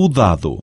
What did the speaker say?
o dado.